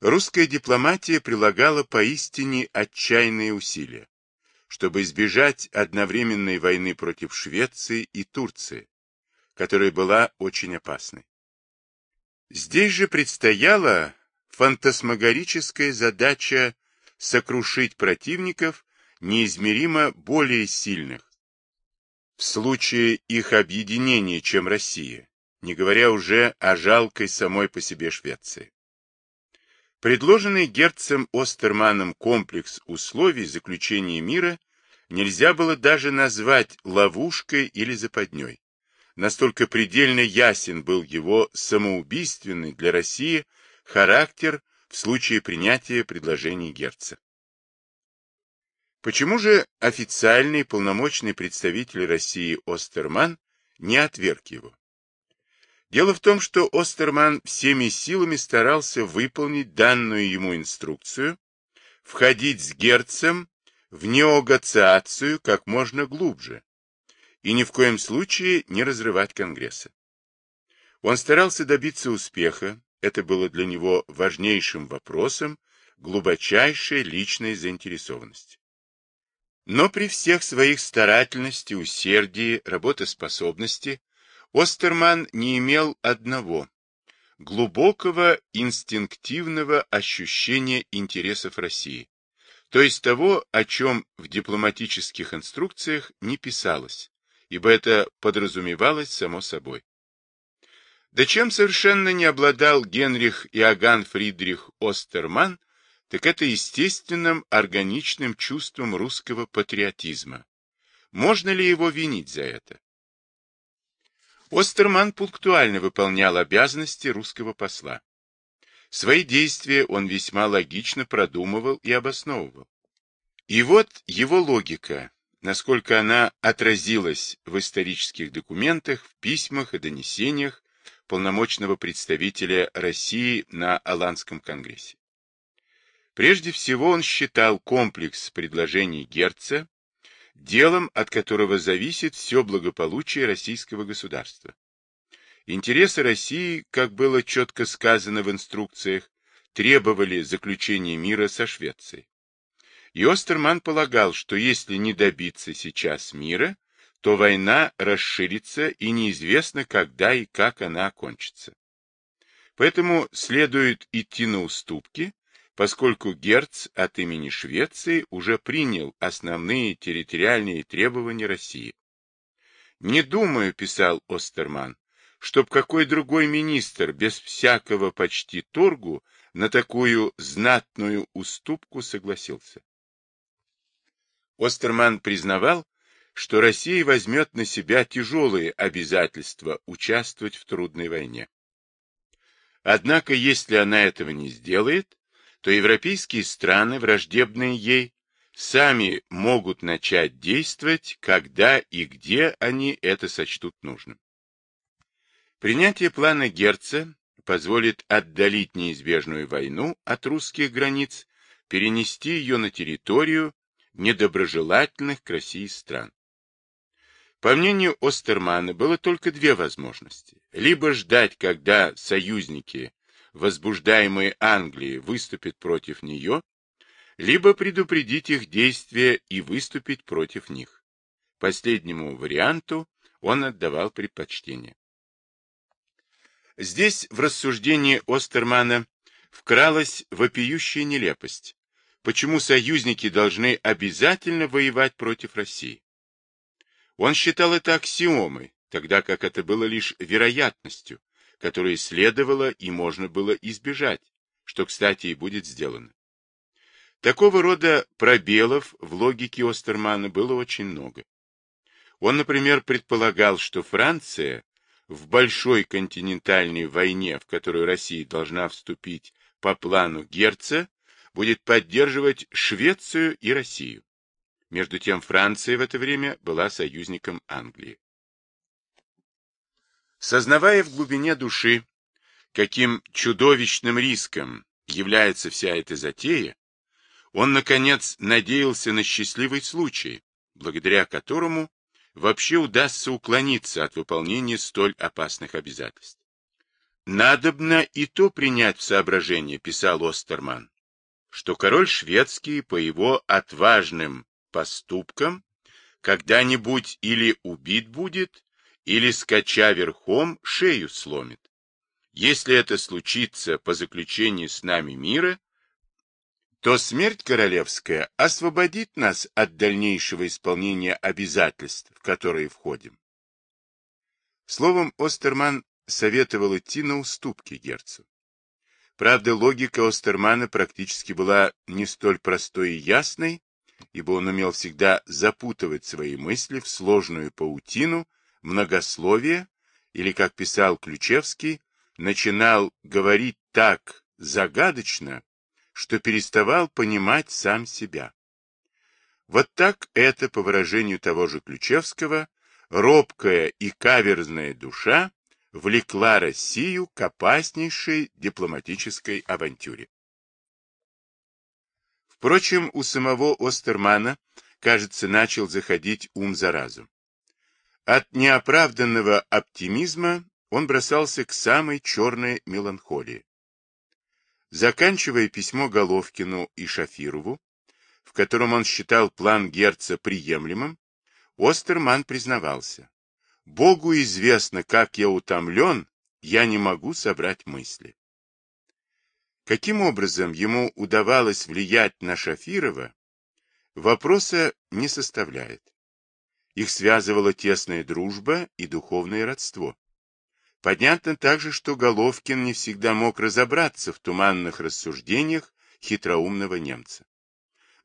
Русская дипломатия прилагала поистине отчаянные усилия, чтобы избежать одновременной войны против Швеции и Турции, которая была очень опасной. Здесь же предстояла фантасмагорическая задача сокрушить противников неизмеримо более сильных в случае их объединения, чем Россия, не говоря уже о жалкой самой по себе Швеции. Предложенный Герцем Остерманом комплекс условий заключения мира нельзя было даже назвать ловушкой или западней. Настолько предельно ясен был его самоубийственный для России характер в случае принятия предложений Герца. Почему же официальный полномочный представитель России Остерман не отверг его? Дело в том, что Остерман всеми силами старался выполнить данную ему инструкцию, входить с Герцем в неогациацию как можно глубже и ни в коем случае не разрывать Конгресса. Он старался добиться успеха, это было для него важнейшим вопросом, глубочайшей личной заинтересованности. Но при всех своих старательности, усердии, работоспособности Остерман не имел одного – глубокого инстинктивного ощущения интересов России, то есть того, о чем в дипломатических инструкциях не писалось, ибо это подразумевалось само собой. Да чем совершенно не обладал Генрих Иоганн Фридрих Остерман, так это естественным органичным чувством русского патриотизма. Можно ли его винить за это? Остерман пунктуально выполнял обязанности русского посла. Свои действия он весьма логично продумывал и обосновывал. И вот его логика, насколько она отразилась в исторических документах, в письмах и донесениях полномочного представителя России на Аланском конгрессе. Прежде всего он считал комплекс предложений Герца делом, от которого зависит все благополучие российского государства. Интересы России, как было четко сказано в инструкциях, требовали заключения мира со Швецией. И Остерман полагал, что если не добиться сейчас мира, то война расширится и неизвестно, когда и как она окончится. Поэтому следует идти на уступки поскольку Герц от имени Швеции уже принял основные территориальные требования России. «Не думаю», — писал Остерман, — «чтоб какой другой министр без всякого почти торгу на такую знатную уступку согласился». Остерман признавал, что Россия возьмет на себя тяжелые обязательства участвовать в трудной войне. Однако, если она этого не сделает, то европейские страны, враждебные ей, сами могут начать действовать, когда и где они это сочтут нужным. Принятие плана Герца позволит отдалить неизбежную войну от русских границ, перенести ее на территорию недоброжелательных к России стран. По мнению Остермана, было только две возможности. Либо ждать, когда союзники возбуждаемые Англией, выступит против нее, либо предупредить их действия и выступить против них. Последнему варианту он отдавал предпочтение. Здесь в рассуждении Остермана вкралась вопиющая нелепость. Почему союзники должны обязательно воевать против России? Он считал это аксиомой, тогда как это было лишь вероятностью, которые следовало и можно было избежать, что, кстати, и будет сделано. Такого рода пробелов в логике Остермана было очень много. Он, например, предполагал, что Франция в большой континентальной войне, в которую Россия должна вступить по плану Герца, будет поддерживать Швецию и Россию. Между тем Франция в это время была союзником Англии. Сознавая в глубине души, каким чудовищным риском является вся эта затея, он, наконец, надеялся на счастливый случай, благодаря которому вообще удастся уклониться от выполнения столь опасных обязательств. Надобно и то принять в соображение, писал Остерман, что король шведский по его отважным поступкам когда-нибудь или убит будет, или, скача верхом, шею сломит. Если это случится по заключении с нами мира, то смерть королевская освободит нас от дальнейшего исполнения обязательств, в которые входим. Словом, Остерман советовал идти на уступки герцу. Правда, логика Остермана практически была не столь простой и ясной, ибо он умел всегда запутывать свои мысли в сложную паутину, многословие, или, как писал Ключевский, начинал говорить так загадочно, что переставал понимать сам себя. Вот так это, по выражению того же Ключевского, робкая и каверзная душа влекла Россию к опаснейшей дипломатической авантюре. Впрочем, у самого Остермана, кажется, начал заходить ум за разум. От неоправданного оптимизма он бросался к самой черной меланхолии. Заканчивая письмо Головкину и Шафирову, в котором он считал план Герца приемлемым, Остерман признавался. Богу известно, как я утомлен, я не могу собрать мысли. Каким образом ему удавалось влиять на Шафирова, вопроса не составляет. Их связывала тесная дружба и духовное родство. Понятно также, что Головкин не всегда мог разобраться в туманных рассуждениях хитроумного немца.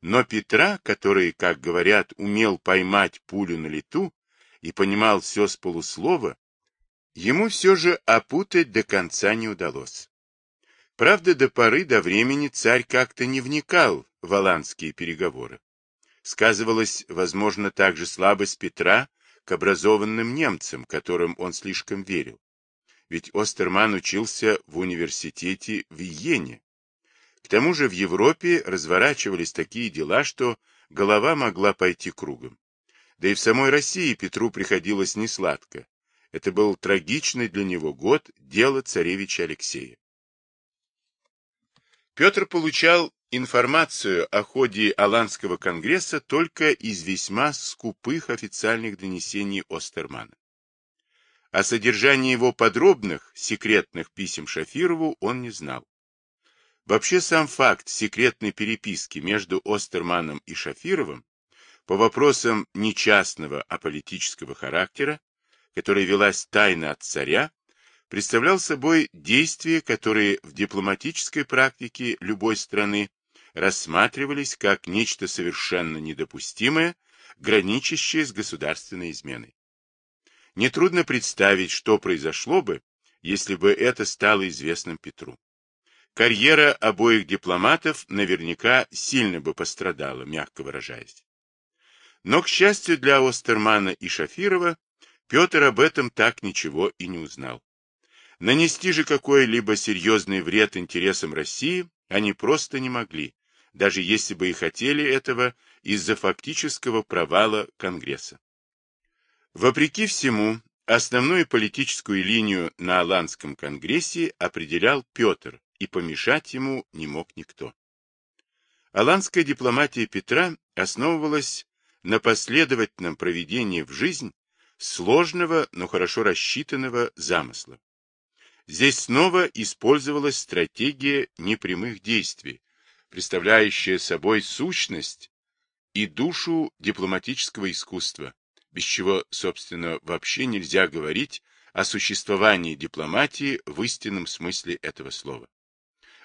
Но Петра, который, как говорят, умел поймать пулю на лету, и понимал все с полуслова, ему все же опутать до конца не удалось. Правда, до поры до времени царь как-то не вникал в аланские переговоры. Сказывалась, возможно, также слабость Петра к образованным немцам, которым он слишком верил. Ведь Остерман учился в университете в Иене. К тому же в Европе разворачивались такие дела, что голова могла пойти кругом. Да и в самой России Петру приходилось несладко. Это был трагичный для него год дела царевича Алексея. Петр получал информацию о ходе Аланского конгресса только из весьма скупых официальных донесений Остермана. О содержании его подробных, секретных писем Шафирову он не знал. Вообще сам факт секретной переписки между Остерманом и Шафировым по вопросам не частного, а политического характера, которая велась тайно от царя, представлял собой действия, которые в дипломатической практике любой страны рассматривались как нечто совершенно недопустимое, граничащее с государственной изменой. Нетрудно представить, что произошло бы, если бы это стало известным Петру. Карьера обоих дипломатов наверняка сильно бы пострадала, мягко выражаясь. Но, к счастью для Остермана и Шафирова, Петр об этом так ничего и не узнал. Нанести же какой-либо серьезный вред интересам России они просто не могли, даже если бы и хотели этого из-за фактического провала Конгресса. Вопреки всему, основную политическую линию на Аланском Конгрессе определял Петр, и помешать ему не мог никто. Аланская дипломатия Петра основывалась на последовательном проведении в жизнь сложного, но хорошо рассчитанного замысла. Здесь снова использовалась стратегия непрямых действий, представляющая собой сущность и душу дипломатического искусства, без чего, собственно, вообще нельзя говорить о существовании дипломатии в истинном смысле этого слова.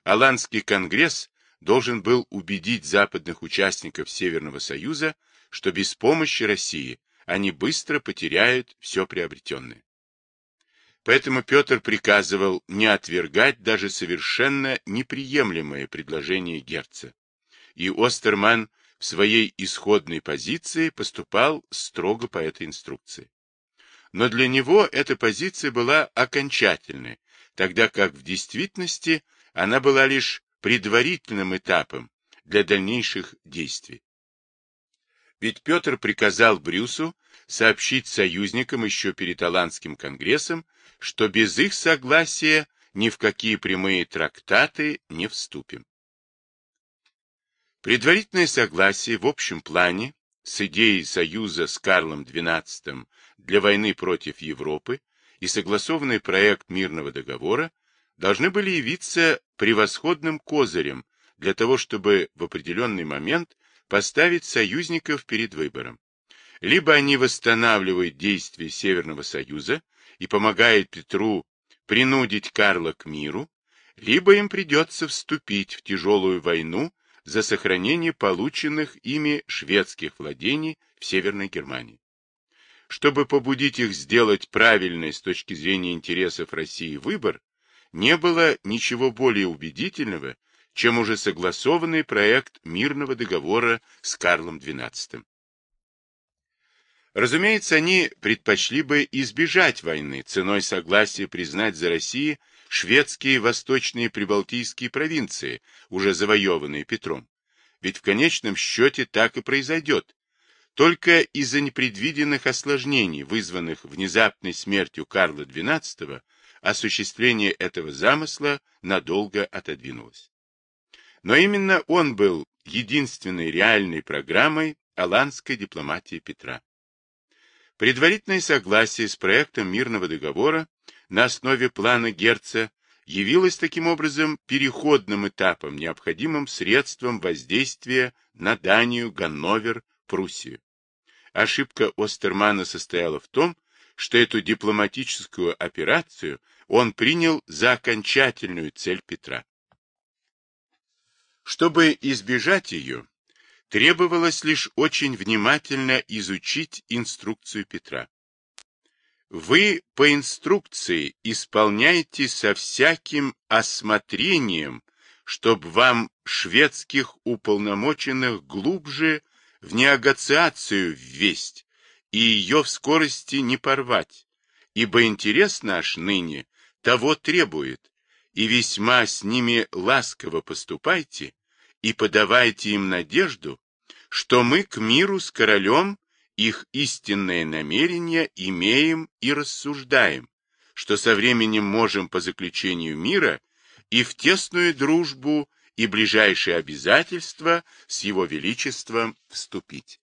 Аланский конгресс должен был убедить западных участников Северного Союза что без помощи России они быстро потеряют все приобретенное. Поэтому Петр приказывал не отвергать даже совершенно неприемлемое предложение Герца. И Остерман в своей исходной позиции поступал строго по этой инструкции. Но для него эта позиция была окончательной, тогда как в действительности она была лишь предварительным этапом для дальнейших действий. Ведь Петр приказал Брюсу сообщить союзникам еще перед Аланским конгрессом, что без их согласия ни в какие прямые трактаты не вступим. Предварительное согласие в общем плане с идеей союза с Карлом XII для войны против Европы и согласованный проект мирного договора должны были явиться превосходным козырем для того, чтобы в определенный момент поставить союзников перед выбором. Либо они восстанавливают действия Северного Союза и помогают Петру принудить Карла к миру, либо им придется вступить в тяжелую войну за сохранение полученных ими шведских владений в Северной Германии. Чтобы побудить их сделать правильный с точки зрения интересов России выбор, не было ничего более убедительного, чем уже согласованный проект мирного договора с Карлом XII. Разумеется, они предпочли бы избежать войны, ценой согласия признать за Россией шведские восточные прибалтийские провинции, уже завоеванные Петром. Ведь в конечном счете так и произойдет. Только из-за непредвиденных осложнений, вызванных внезапной смертью Карла XII, осуществление этого замысла надолго отодвинулось. Но именно он был единственной реальной программой аланской дипломатии Петра. Предварительное согласие с проектом мирного договора на основе плана Герца явилось таким образом переходным этапом, необходимым средством воздействия на Данию, Ганновер, Пруссию. Ошибка Остермана состояла в том, что эту дипломатическую операцию он принял за окончательную цель Петра. Чтобы избежать ее, Требовалось лишь очень внимательно изучить инструкцию Петра. Вы по инструкции исполняете со всяким осмотрением, чтобы вам шведских уполномоченных глубже в неогациацию ввесть и ее в скорости не порвать, ибо интерес наш ныне того требует, и весьма с ними ласково поступайте, и подавайте им надежду, что мы к миру с королем их истинное намерение имеем и рассуждаем, что со временем можем по заключению мира и в тесную дружбу и ближайшие обязательства с его величеством вступить.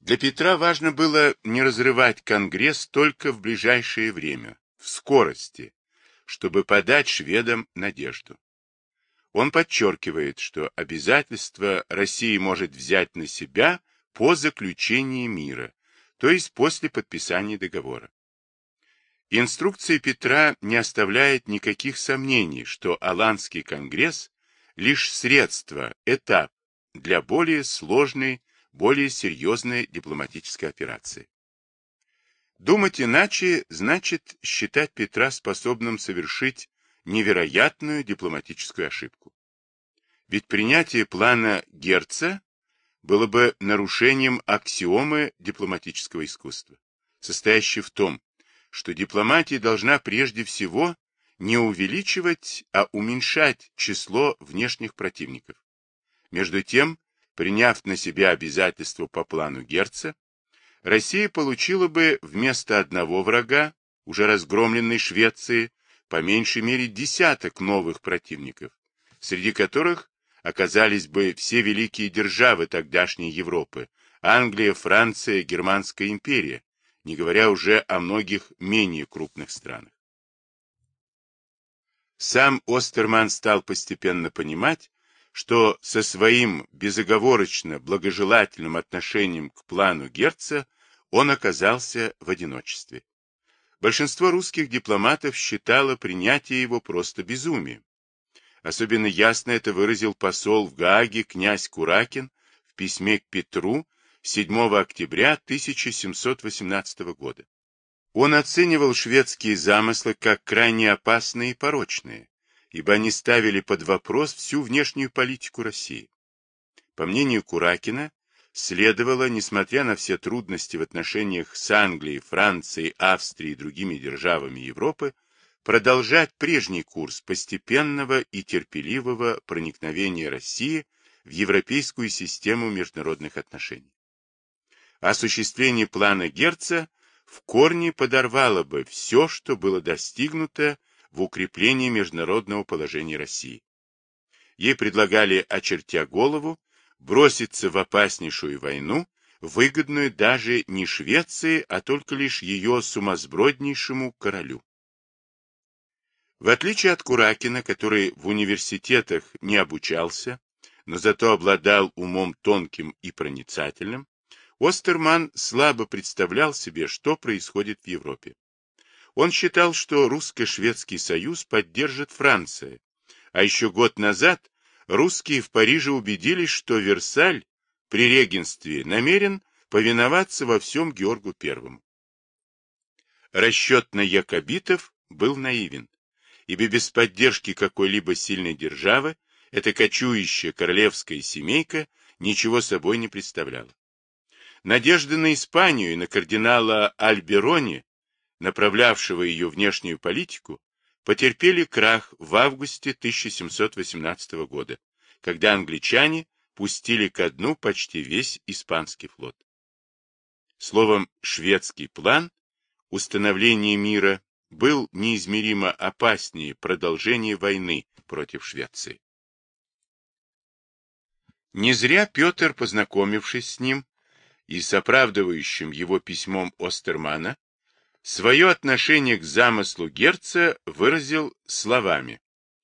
Для Петра важно было не разрывать Конгресс только в ближайшее время, в скорости, чтобы подать шведам надежду. Он подчеркивает, что обязательства России может взять на себя по заключении мира, то есть после подписания договора. Инструкция Петра не оставляет никаких сомнений, что Аланский конгресс – лишь средство, этап для более сложной, более серьезной дипломатической операции. Думать иначе значит считать Петра способным совершить невероятную дипломатическую ошибку. Ведь принятие плана Герца было бы нарушением аксиомы дипломатического искусства, состоящей в том, что дипломатия должна прежде всего не увеличивать, а уменьшать число внешних противников. Между тем, приняв на себя обязательства по плану Герца, Россия получила бы вместо одного врага, уже разгромленной Швеции, по меньшей мере десяток новых противников, среди которых оказались бы все великие державы тогдашней Европы, Англия, Франция, Германская империя, не говоря уже о многих менее крупных странах. Сам Остерман стал постепенно понимать, что со своим безоговорочно благожелательным отношением к плану Герца он оказался в одиночестве. Большинство русских дипломатов считало принятие его просто безумием. Особенно ясно это выразил посол в Гааге князь Куракин в письме к Петру 7 октября 1718 года. Он оценивал шведские замыслы как крайне опасные и порочные, ибо они ставили под вопрос всю внешнюю политику России. По мнению Куракина, следовало, несмотря на все трудности в отношениях с Англией, Францией, Австрией и другими державами Европы, продолжать прежний курс постепенного и терпеливого проникновения России в европейскую систему международных отношений. Осуществление плана Герца в корне подорвало бы все, что было достигнуто в укреплении международного положения России. Ей предлагали, очертя голову, броситься в опаснейшую войну, выгодную даже не Швеции, а только лишь ее сумасброднейшему королю. В отличие от Куракина, который в университетах не обучался, но зато обладал умом тонким и проницательным, Остерман слабо представлял себе, что происходит в Европе. Он считал, что русско-шведский союз поддержит Франция, а еще год назад русские в Париже убедились, что Версаль при регенстве намерен повиноваться во всем Георгу I. Расчет на якобитов был наивен, ибо без поддержки какой-либо сильной державы эта кочующая королевская семейка ничего собой не представляла. Надежды на Испанию и на кардинала Альберони, направлявшего ее внешнюю политику, потерпели крах в августе 1718 года, когда англичане пустили ко дну почти весь испанский флот. Словом, шведский план установления мира был неизмеримо опаснее продолжения войны против Швеции. Не зря Петр, познакомившись с ним, и с оправдывающим его письмом Остермана, свое отношение к замыслу Герца выразил словами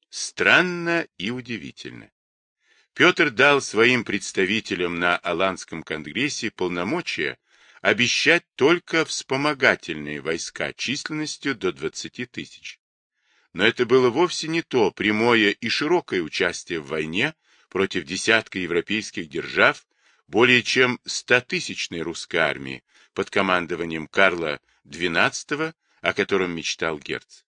«странно и удивительно». Петр дал своим представителям на Аланском конгрессе полномочия обещать только вспомогательные войска численностью до 20 тысяч. Но это было вовсе не то прямое и широкое участие в войне против десятка европейских держав, более чем стотысячной русской армии под командованием Карла XII, о котором мечтал Герц.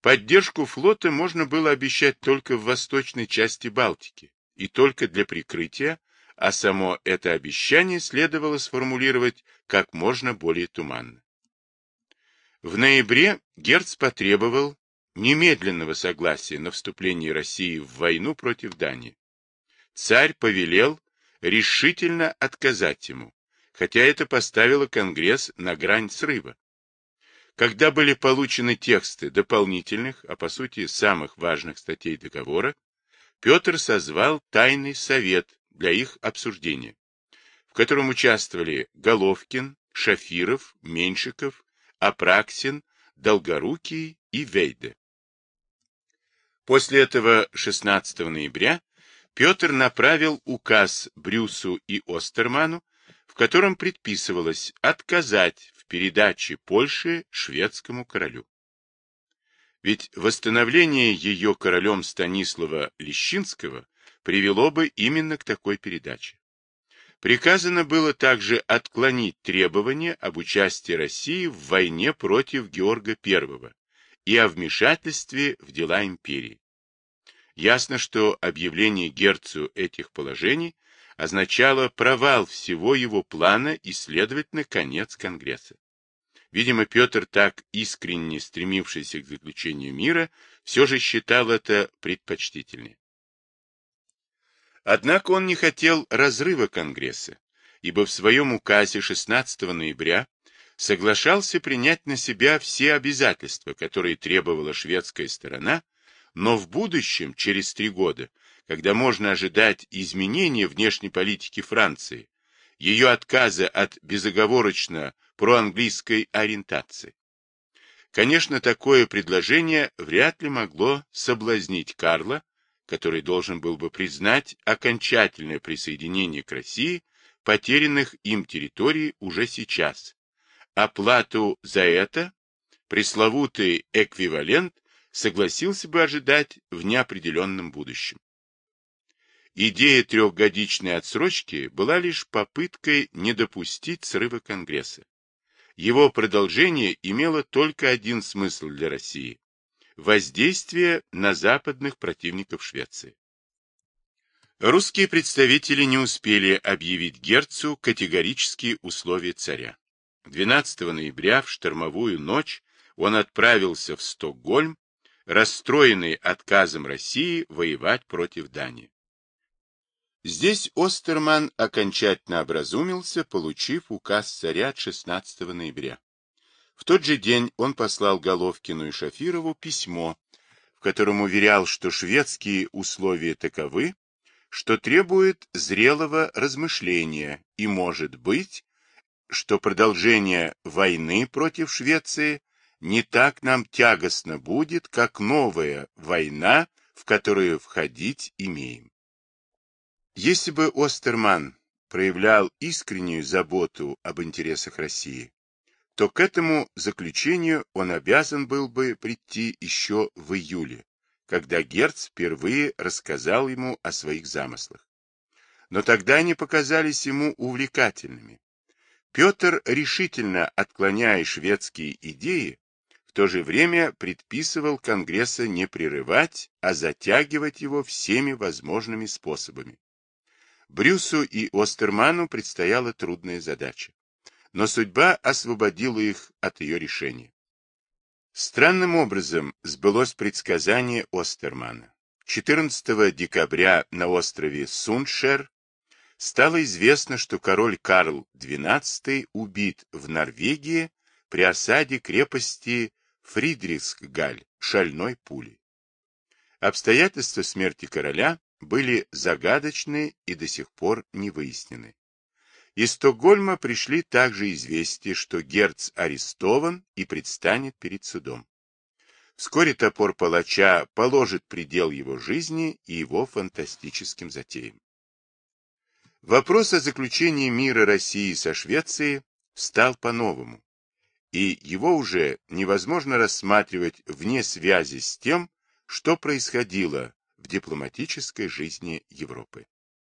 Поддержку флота можно было обещать только в восточной части Балтики и только для прикрытия, а само это обещание следовало сформулировать как можно более туманно. В ноябре Герц потребовал немедленного согласия на вступление России в войну против Дании. Царь повелел решительно отказать ему, хотя это поставило Конгресс на грань срыва. Когда были получены тексты дополнительных, а по сути самых важных статей договора, Петр созвал тайный совет для их обсуждения, в котором участвовали Головкин, Шафиров, Меньшиков, Апраксин, Долгорукий и Вейде. После этого 16 ноября Петр направил указ Брюсу и Остерману, котором предписывалось отказать в передаче Польши шведскому королю. Ведь восстановление ее королем Станислава Лещинского привело бы именно к такой передаче. Приказано было также отклонить требования об участии России в войне против Георга I и о вмешательстве в дела империи. Ясно, что объявление Герцу этих положений означало провал всего его плана и, следовательно, конец Конгресса. Видимо, Петр, так искренне стремившийся к заключению мира, все же считал это предпочтительнее. Однако он не хотел разрыва Конгресса, ибо в своем указе 16 ноября соглашался принять на себя все обязательства, которые требовала шведская сторона, но в будущем, через три года, когда можно ожидать изменения внешней политики Франции, ее отказа от безоговорочно проанглийской ориентации. Конечно, такое предложение вряд ли могло соблазнить Карла, который должен был бы признать окончательное присоединение к России потерянных им территорий уже сейчас. Оплату за это, пресловутый эквивалент, согласился бы ожидать в неопределенном будущем. Идея трехгодичной отсрочки была лишь попыткой не допустить срыва Конгресса. Его продолжение имело только один смысл для России – воздействие на западных противников Швеции. Русские представители не успели объявить Герцу категорические условия царя. 12 ноября в штормовую ночь он отправился в Стокгольм расстроенный отказом России воевать против Дании. Здесь Остерман окончательно образумился, получив указ царя 16 ноября. В тот же день он послал Головкину и Шафирову письмо, в котором уверял, что шведские условия таковы, что требует зрелого размышления и, может быть, что продолжение войны против Швеции не так нам тягостно будет, как новая война, в которую входить имеем. Если бы Остерман проявлял искреннюю заботу об интересах России, то к этому заключению он обязан был бы прийти еще в июле, когда Герц впервые рассказал ему о своих замыслах. Но тогда они показались ему увлекательными. Петр, решительно отклоняя шведские идеи, в то же время предписывал Конгресса не прерывать, а затягивать его всеми возможными способами. Брюсу и Остерману предстояла трудная задача но судьба освободила их от ее решения. Странным образом сбылось предсказание Остермана. 14 декабря на острове Суншер стало известно, что король Карл XII убит в Норвегии при осаде крепости Фридрихсгаль шальной пулей. Обстоятельства смерти короля были загадочны и до сих пор не выяснены. Из Стокгольма пришли также известия, что Герц арестован и предстанет перед судом. Вскоре топор палача положит предел его жизни и его фантастическим затеям. Вопрос о заключении мира России со Швецией встал по-новому, и его уже невозможно рассматривать вне связи с тем, что происходило в дипломатической жизни Европы.